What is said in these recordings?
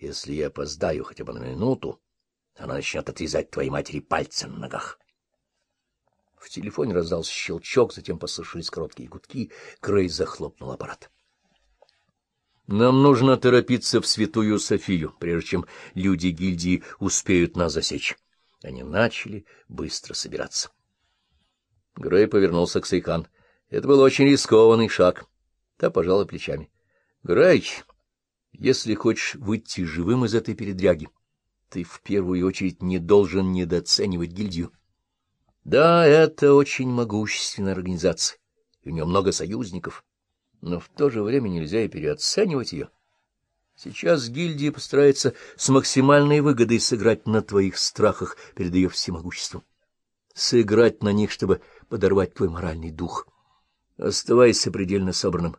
Если я опоздаю хотя бы на минуту, она начнет отрезать твоей матери пальцы на ногах. В телефоне раздался щелчок, затем послышались короткие гудки. Крей захлопнул аппарат. Нам нужно торопиться в Святую Софию, прежде чем люди гильдии успеют нас засечь. Они начали быстро собираться. Грей повернулся к Сейхан. Это был очень рискованный шаг. Та пожала плечами. — Грей, если хочешь выйти живым из этой передряги, ты в первую очередь не должен недооценивать гильдию. Да, это очень могущественная организация, и у нее много союзников, но в то же время нельзя и переоценивать ее. Сейчас гильдия постарается с максимальной выгодой сыграть на твоих страхах перед ее всемогуществом. Сыграть на них, чтобы подорвать твой моральный дух. Оставайся предельно собранным.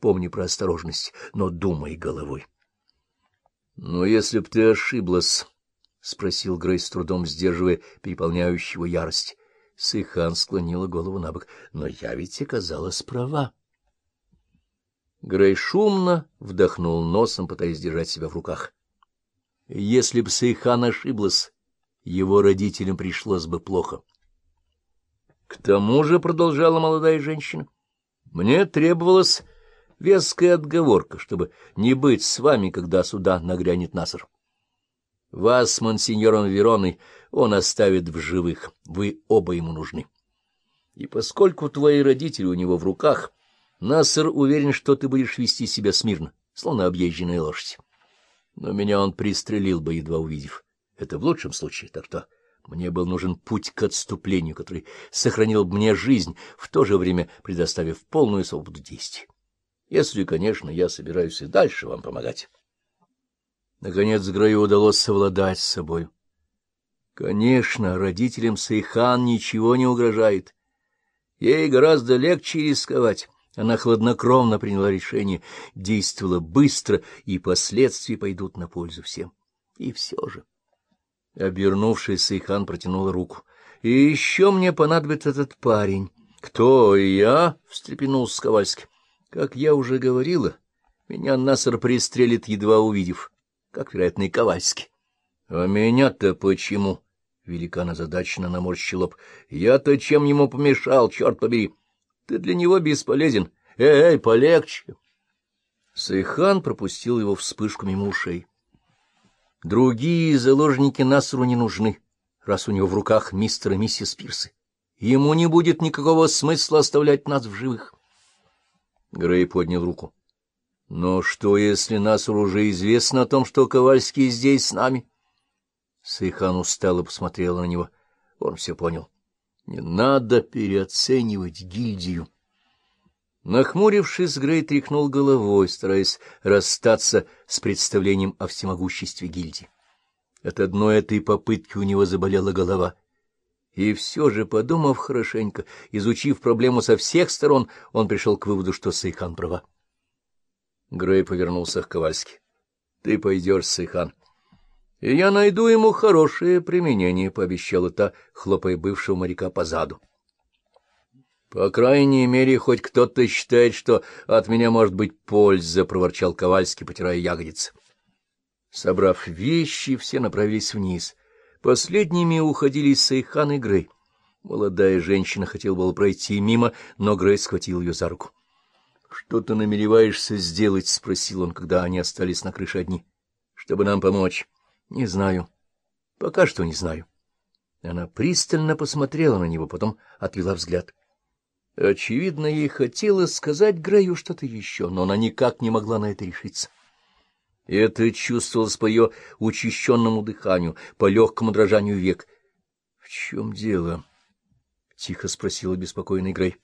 Помни про осторожность, но думай головой. — Но если б ты ошиблась, — спросил Грей с трудом, сдерживая переполняющего ярость. Сейхан склонила голову на бок. — Но я ведь оказалась права. Грей шумно вдохнул носом, пытаясь держать себя в руках. Если бы Сейхан ошиблась, его родителям пришлось бы плохо. К тому же, — продолжала молодая женщина, — мне требовалась веская отговорка, чтобы не быть с вами, когда сюда нагрянет Наср. Вас с монсеньором Вероной он оставит в живых, вы оба ему нужны. И поскольку твои родители у него в руках, Наср уверен, что ты будешь вести себя смирно, словно объезженная лошадь. Но меня он пристрелил бы, едва увидев. Это в лучшем случае, так что мне был нужен путь к отступлению, который сохранил бы мне жизнь, в то же время предоставив полную свободу действий. Если, конечно, я собираюсь и дальше вам помогать. Наконец Граю удалось совладать с собой. Конечно, родителям Сейхан ничего не угрожает. Ей гораздо легче рисковать. Она хладнокровно приняла решение, действовала быстро, и последствия пойдут на пользу всем. И все же... Обернувшись, Сейхан протянула руку. — И еще мне понадобится этот парень. — Кто я? — встрепенулся Ковальский. — Как я уже говорила, меня Насар пристрелит, едва увидев, как, вероятно, и Ковальский. — А меня-то почему? — великан озадаченно наморщил лоб. — Я-то чем ему помешал, черт побери? Ты для него бесполезен. Эй, эй, полегче! Сейхан пропустил его вспышку мимо ушей. Другие заложники Насру не нужны, раз у него в руках мистер и миссис Пирсы. Ему не будет никакого смысла оставлять нас в живых. Грей поднял руку. — Но что, если Насру уже известно о том, что Ковальский здесь с нами? Сейхан устало посмотрела на него. Он все понял. Не надо переоценивать гильдию. Нахмурившись, Грей тряхнул головой, стараясь расстаться с представлением о всемогуществе гильдии. От одной этой попытки у него заболела голова. И все же, подумав хорошенько, изучив проблему со всех сторон, он пришел к выводу, что Сайхан права. Грей повернулся к Ковальски. — Ты пойдешь, Сайхан. — И я найду ему хорошее применение, — пообещала та, хлопая бывшего моряка по заду. — По крайней мере, хоть кто-то считает, что от меня может быть польза, — проворчал Ковальский, потирая ягодицы. Собрав вещи, все направились вниз. Последними уходили Сейхан и Грей. Молодая женщина хотела было пройти мимо, но Грей схватил ее за руку. — Что ты намереваешься сделать? — спросил он, когда они остались на крыше одни. — Чтобы нам помочь. — Не знаю. Пока что не знаю. Она пристально посмотрела на него, потом отвела взгляд. Очевидно, ей хотелось сказать Грею что-то еще, но она никак не могла на это решиться. Это чувствовалось по ее учащенному дыханию, по легкому дрожанию век. — В чем дело? — тихо спросила беспокойный Грей.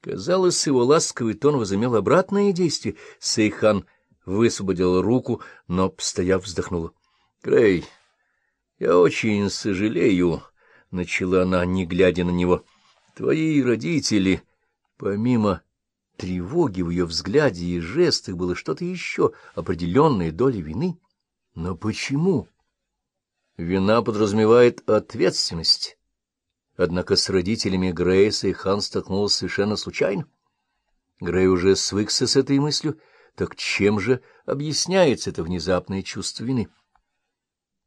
Казалось, его ласковый тон возымел обратное действие. Сейхан высвободила руку, но, постояв, вздохнула. — Грей, я очень сожалею, — начала она, не глядя на него. — Твои родители, помимо тревоги в ее взгляде и жестах, было что-то еще, определенная доля вины. Но почему? Вина подразумевает ответственность. Однако с родителями Грейса и Хан столкнулся совершенно случайно. Грей уже свыкся с этой мыслью, Так чем же объясняется это внезапное чувство вины?